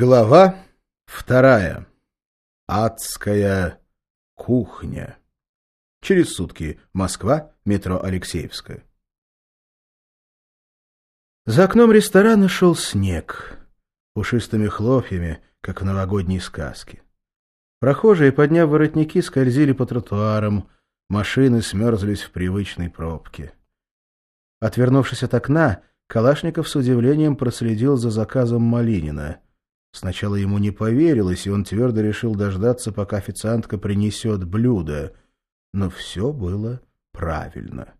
Глава вторая. Адская кухня. Через сутки. Москва. Метро Алексеевская. За окном ресторана шел снег. Пушистыми хлопьями, как в новогодней сказке. Прохожие, подняв воротники, скользили по тротуарам. Машины смерзлись в привычной пробке. Отвернувшись от окна, Калашников с удивлением проследил за заказом Малинина — Сначала ему не поверилось, и он твердо решил дождаться, пока официантка принесет блюдо. Но все было правильно.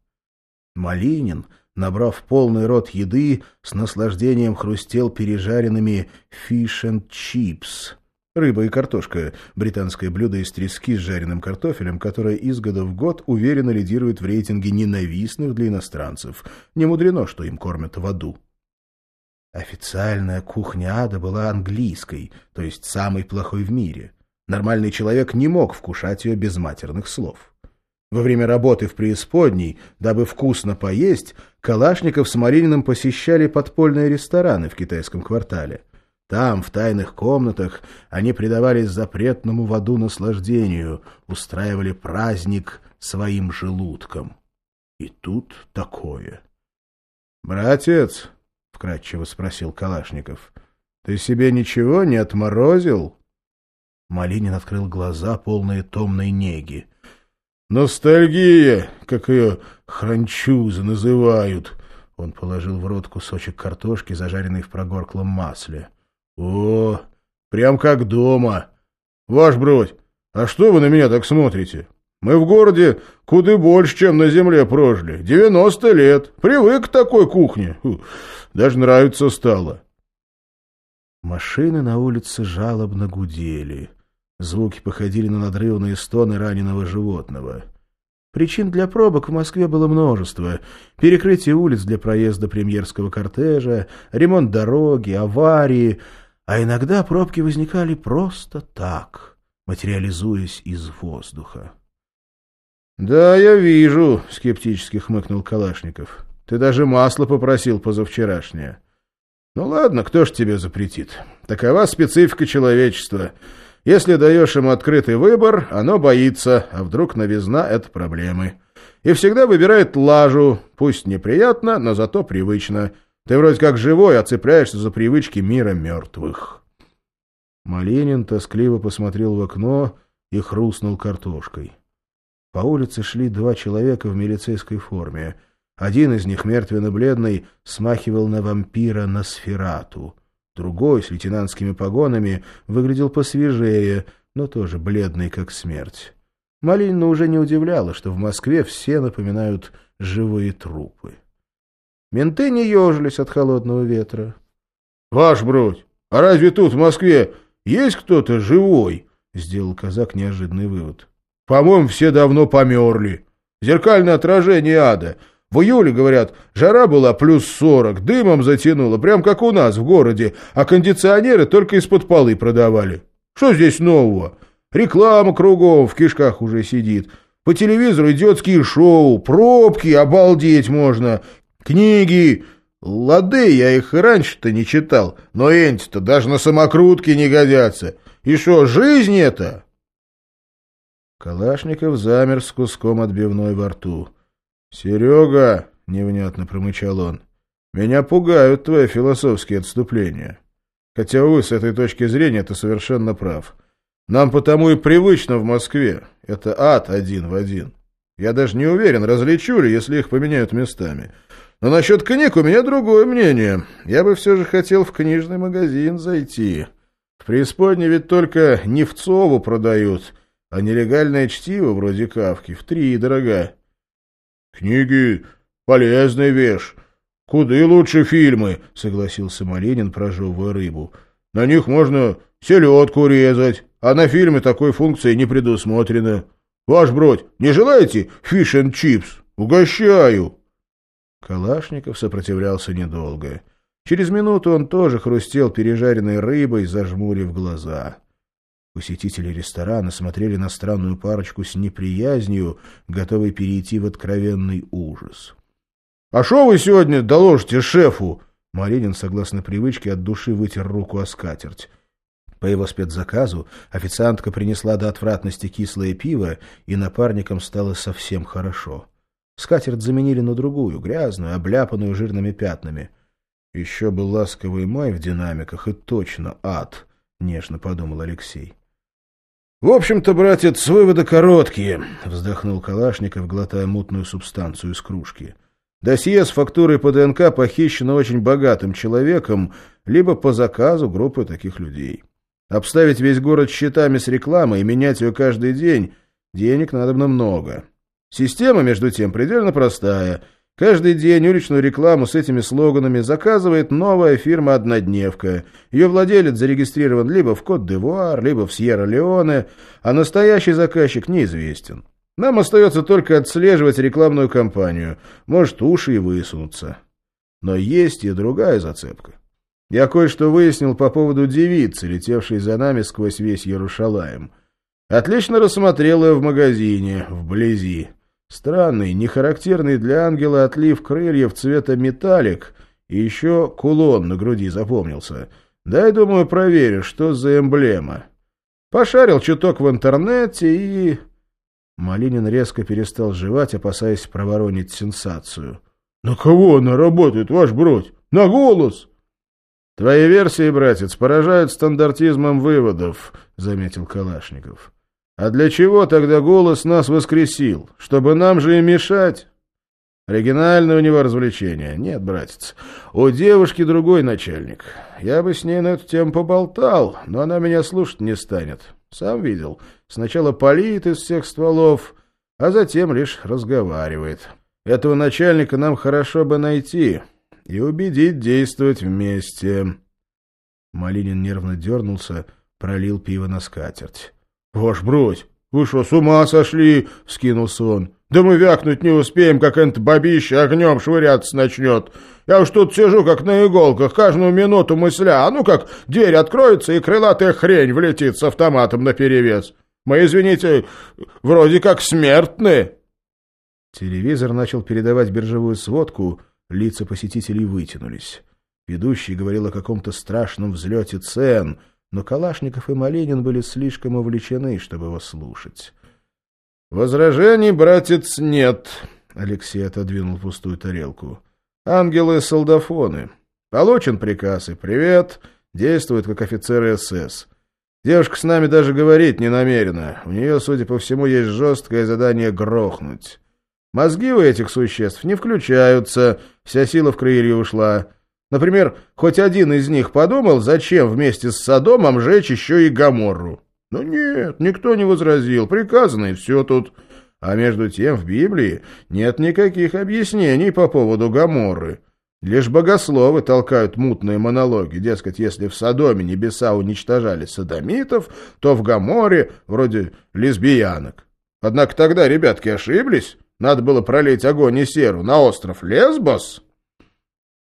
Малинин, набрав полный рот еды, с наслаждением хрустел пережаренными «фиш and чипс». Рыба и картошка — британское блюдо из трески с жареным картофелем, которое из года в год уверенно лидирует в рейтинге ненавистных для иностранцев. Не мудрено, что им кормят в аду. Официальная кухня ада была английской, то есть самой плохой в мире. Нормальный человек не мог вкушать ее без матерных слов. Во время работы в преисподней, дабы вкусно поесть, Калашников с Марининым посещали подпольные рестораны в китайском квартале. Там, в тайных комнатах, они предавались запретному в аду наслаждению, устраивали праздник своим желудком. И тут такое. «Братец!» — вкратчиво спросил Калашников. — Ты себе ничего не отморозил? Малинин открыл глаза, полные томной неги. — Ностальгия, как ее хранчузы называют. Он положил в рот кусочек картошки, зажаренный в прогорклом масле. — О, прям как дома. Ваш бродь, а что вы на меня так смотрите? Мы в городе куда больше, чем на земле прожили. Девяносто лет. Привык к такой кухне. Даже нравится стало. Машины на улице жалобно гудели. Звуки походили на надрывные стоны раненого животного. Причин для пробок в Москве было множество. Перекрытие улиц для проезда премьерского кортежа, ремонт дороги, аварии. А иногда пробки возникали просто так, материализуясь из воздуха. «Да, я вижу», — скептически хмыкнул Калашников. «Ты даже масло попросил позавчерашнее». «Ну ладно, кто ж тебе запретит? Такова специфика человечества. Если даешь ему открытый выбор, оно боится, а вдруг новизна — это проблемы. И всегда выбирает лажу, пусть неприятно, но зато привычно. Ты вроде как живой, а цепляешься за привычки мира мертвых». Малинин тоскливо посмотрел в окно и хрустнул картошкой. По улице шли два человека в милицейской форме. Один из них, мертвенно-бледный, смахивал на вампира на сферату. Другой, с лейтенантскими погонами, выглядел посвежее, но тоже бледный, как смерть. Малинина уже не удивляла, что в Москве все напоминают живые трупы. Менты не ежились от холодного ветра. — Ваш бродь, а разве тут, в Москве, есть кто-то живой? — сделал казак неожиданный вывод. По-моему, все давно померли. Зеркальное отражение ада. В июле, говорят, жара была плюс сорок, дымом затянуло, прям как у нас в городе, а кондиционеры только из-под полы продавали. Что здесь нового? Реклама кругом в кишках уже сидит. По телевизору идиотские шоу, пробки, обалдеть можно. Книги. Лады, я их раньше-то не читал, но эти-то даже на самокрутке не годятся. И что, жизнь это? Калашников замер с куском отбивной во рту. — Серега, — невнятно промычал он, — меня пугают твои философские отступления. Хотя, увы, с этой точки зрения ты совершенно прав. Нам потому и привычно в Москве. Это ад один в один. Я даже не уверен, различу ли, если их поменяют местами. Но насчет книг у меня другое мнение. Я бы все же хотел в книжный магазин зайти. В преисподней ведь только Невцову продают — а нелегальное чтиво, вроде кавки, в три дорога. — Книги — полезная вещь. Куды лучше фильмы, — согласился Малинин, прожевывая рыбу. — На них можно селедку резать, а на фильме такой функции не предусмотрено. Ваш бродь, не желаете фиш and чипс? Угощаю. Калашников сопротивлялся недолго. Через минуту он тоже хрустел пережаренной рыбой, зажмурив глаза. Посетители ресторана смотрели на странную парочку с неприязнью, готовой перейти в откровенный ужас. — А что вы сегодня доложите шефу? Маринин, согласно привычке, от души вытер руку о скатерть. По его спецзаказу официантка принесла до отвратности кислое пиво, и напарникам стало совсем хорошо. Скатерть заменили на другую, грязную, обляпанную жирными пятнами. Еще был ласковый май в динамиках, и точно ад, — нежно подумал Алексей. — В общем-то, братец, выводы короткие, — вздохнул Калашников, глотая мутную субстанцию из кружки. Досье с фактурой по ДНК похищено очень богатым человеком, либо по заказу группы таких людей. Обставить весь город счетами с рекламой и менять ее каждый день денег надо много. Система, между тем, предельно простая. Каждый день уличную рекламу с этими слоганами заказывает новая фирма «Однодневка». Ее владелец зарегистрирован либо в Кот-д'Ивуар, либо в Сьерра-Леоне, а настоящий заказчик неизвестен. Нам остается только отслеживать рекламную кампанию. Может, уши и высунутся. Но есть и другая зацепка. Я кое-что выяснил по поводу девицы, летевшей за нами сквозь весь Ярушалаем. Отлично рассмотрел ее в магазине, вблизи. Странный, нехарактерный для ангела отлив крыльев цвета металлик и еще кулон на груди запомнился. Дай, думаю, проверю, что за эмблема. Пошарил чуток в интернете и... Малинин резко перестал жевать, опасаясь проворонить сенсацию. — На кого она работает, ваш бродь? На голос! «Твои версии, братец, поражают стандартизмом выводов», — заметил Калашников. «А для чего тогда голос нас воскресил? Чтобы нам же и мешать?» «Оригинальное у него развлечение. Нет, братец, у девушки другой начальник. Я бы с ней на эту тему поболтал, но она меня слушать не станет. Сам видел. Сначала палит из всех стволов, а затем лишь разговаривает. Этого начальника нам хорошо бы найти» и убедить действовать вместе. Малинин нервно дернулся, пролил пиво на скатерть. — Ваш брось, вы что, с ума сошли? — вскинулся он. — Да мы вякнуть не успеем, как это бабище огнем швыряться начнет. Я уж тут сижу, как на иголках, каждую минуту мысля. А ну как, дверь откроется, и крылатая хрень влетит с автоматом наперевес. Мы, извините, вроде как смертны. Телевизор начал передавать биржевую сводку — Лица посетителей вытянулись. Ведущий говорил о каком-то страшном взлете цен, но Калашников и Малинин были слишком увлечены, чтобы его слушать. «Возражений, братец, нет», — Алексей отодвинул пустую тарелку. «Ангелы-солдафоны. Получен приказ и привет. Действует как офицеры СС. Девушка с нами даже говорить не намерена. У нее, судя по всему, есть жесткое задание грохнуть. Мозги у этих существ не включаются, вся сила в крылья ушла. Например, хоть один из них подумал, зачем вместе с Содомом жечь еще и Гаморру. Ну нет, никто не возразил, приказано и все тут. А между тем в Библии нет никаких объяснений по поводу Гаморры. Лишь богословы толкают мутные монологи, дескать, если в Содоме небеса уничтожали садомитов, то в Гаморе вроде лесбиянок. Однако тогда ребятки ошиблись. Надо было пролить огонь и серу на остров Лесбос.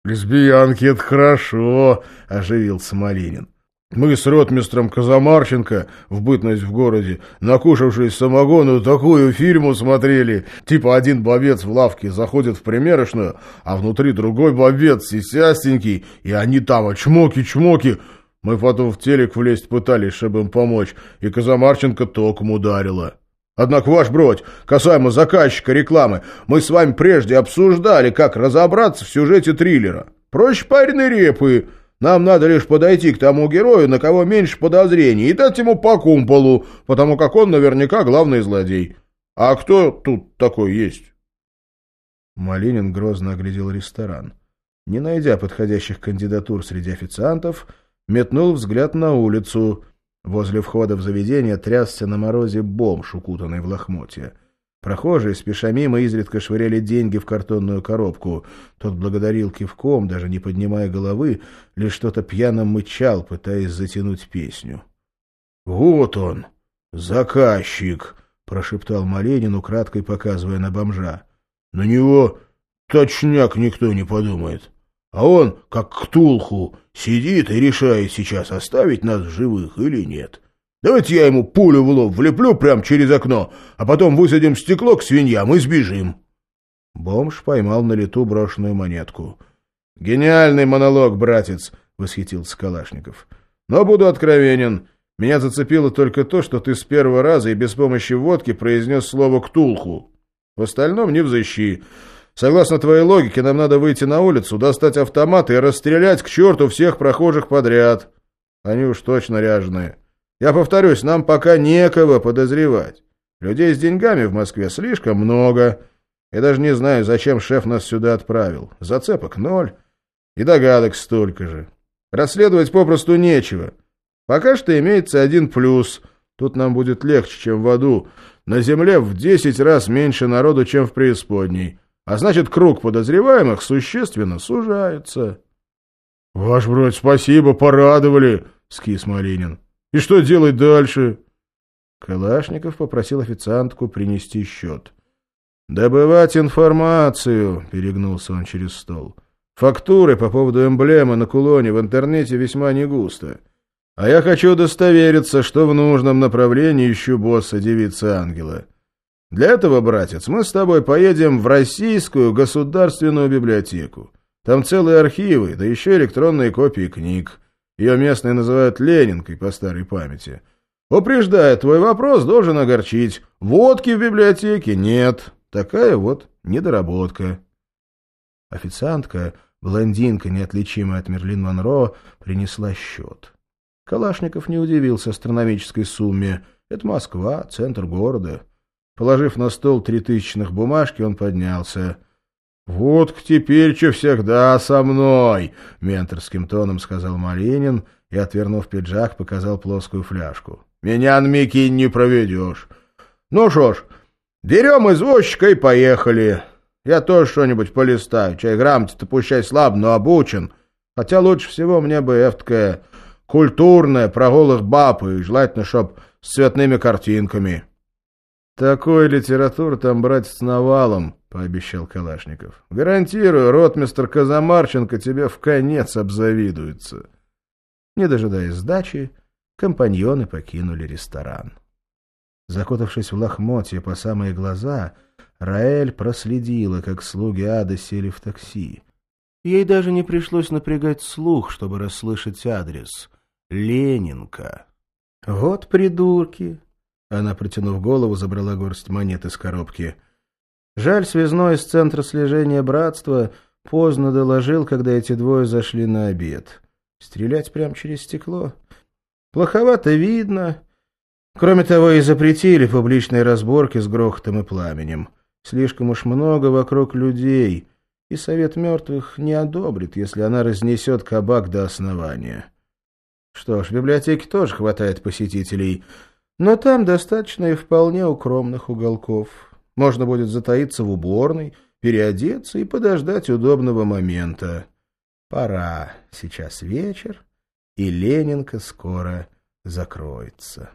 «Лесбиянки — это хорошо», — оживился Малинин. «Мы с ротмистром Казамарченко в бытность в городе, накушавшись самогону, такую фильму смотрели. Типа один бобец в лавке заходит в примерочную, а внутри другой бобец, сисястенький, и они там, а чмоки-чмоки. Мы потом в телек влезть пытались, чтобы им помочь, и Казамарченко током ударила». Однако, ваш бродь, касаемо заказчика рекламы, мы с вами прежде обсуждали, как разобраться в сюжете триллера. Проще пареной репы. Нам надо лишь подойти к тому герою, на кого меньше подозрений, и дать ему по кумполу, потому как он наверняка главный злодей. А кто тут такой есть? Малинин грозно оглядел ресторан. Не найдя подходящих кандидатур среди официантов, метнул взгляд на улицу — Возле входа в заведение трясся на морозе бомж, укутанный в лохмотья. Прохожие, спеша мимо, изредка швыряли деньги в картонную коробку. Тот благодарил кивком, даже не поднимая головы, лишь что-то пьяно мычал, пытаясь затянуть песню. — Вот он, заказчик! — прошептал Маленин, украдкой показывая на бомжа. — На него точняк никто не подумает. А он, как ктулху, Сидит и решает сейчас, оставить нас живых или нет. Давайте я ему пулю в лоб влеплю прямо через окно, а потом высадим стекло к свиньям и сбежим. Бомж поймал на лету брошенную монетку. — Гениальный монолог, братец! — восхитился Калашников. Но буду откровенен. Меня зацепило только то, что ты с первого раза и без помощи водки произнес слово «ктулху». В остальном не взыщи. Согласно твоей логике, нам надо выйти на улицу, достать автомат и расстрелять к черту всех прохожих подряд. Они уж точно ряженые. Я повторюсь, нам пока некого подозревать. Людей с деньгами в Москве слишком много. Я даже не знаю, зачем шеф нас сюда отправил. Зацепок ноль. И догадок столько же. Расследовать попросту нечего. Пока что имеется один плюс. Тут нам будет легче, чем в аду. На земле в десять раз меньше народу, чем в преисподней. А значит, круг подозреваемых существенно сужается. — Ваш брат, спасибо, порадовали, — скис Малинин. — И что делать дальше? Калашников попросил официантку принести счет. — Добывать информацию, — перегнулся он через стол. — Фактуры по поводу эмблемы на кулоне в интернете весьма не густо. А я хочу удостовериться, что в нужном направлении ищу босса девицы-ангела. Для этого, братец, мы с тобой поедем в Российскую государственную библиотеку. Там целые архивы, да еще электронные копии книг. Ее местные называют Ленинкой по старой памяти. Упреждая твой вопрос, должен огорчить. Водки в библиотеке нет. Такая вот недоработка. Официантка, блондинка, неотличимая от Мерлин Монро, принесла счет. Калашников не удивился астрономической сумме. Это Москва, центр города. Положив на стол три тысячных бумажки, он поднялся. — Вот теперь что всегда со мной! — менторским тоном сказал Малинин и, отвернув пиджак, показал плоскую фляжку. — Меня на Мики не проведешь. Ну что ж, берем извозчика и поехали. Я тоже что-нибудь полистаю. Чай грамоте-то пущай слаб, но обучен. Хотя лучше всего мне бы эвткая культурная, про голых баб, и желательно, чтоб с цветными картинками. «Такой литературы там, братец, навалом», — пообещал Калашников. «Гарантирую, ротмистр Казамарченко тебе в конец обзавидуется». Не дожидаясь сдачи, компаньоны покинули ресторан. Закутавшись в лохмотье по самые глаза, Раэль проследила, как слуги ада сели в такси. Ей даже не пришлось напрягать слух, чтобы расслышать адрес. Ленинка. «Вот придурки!» Она, протянув голову, забрала горсть монет из коробки. Жаль, связной из центра слежения братства поздно доложил, когда эти двое зашли на обед. Стрелять прямо через стекло? Плоховато видно. Кроме того, и запретили публичные разборки с грохотом и пламенем. Слишком уж много вокруг людей, и Совет Мертвых не одобрит, если она разнесет кабак до основания. Что ж, в библиотеке тоже хватает посетителей — но там достаточно и вполне укромных уголков. Можно будет затаиться в уборной, переодеться и подождать удобного момента. Пора. Сейчас вечер, и Ленинка скоро закроется.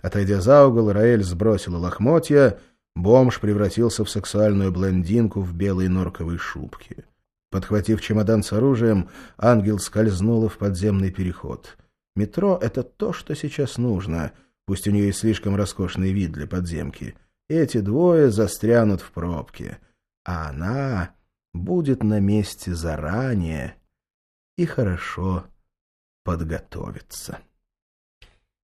Отойдя за угол, Раэль сбросила лохмотья, бомж превратился в сексуальную блондинку в белой норковой шубке. Подхватив чемодан с оружием, ангел скользнула в подземный переход — Метро — это то, что сейчас нужно, пусть у нее и слишком роскошный вид для подземки. Эти двое застрянут в пробке, а она будет на месте заранее и хорошо подготовиться.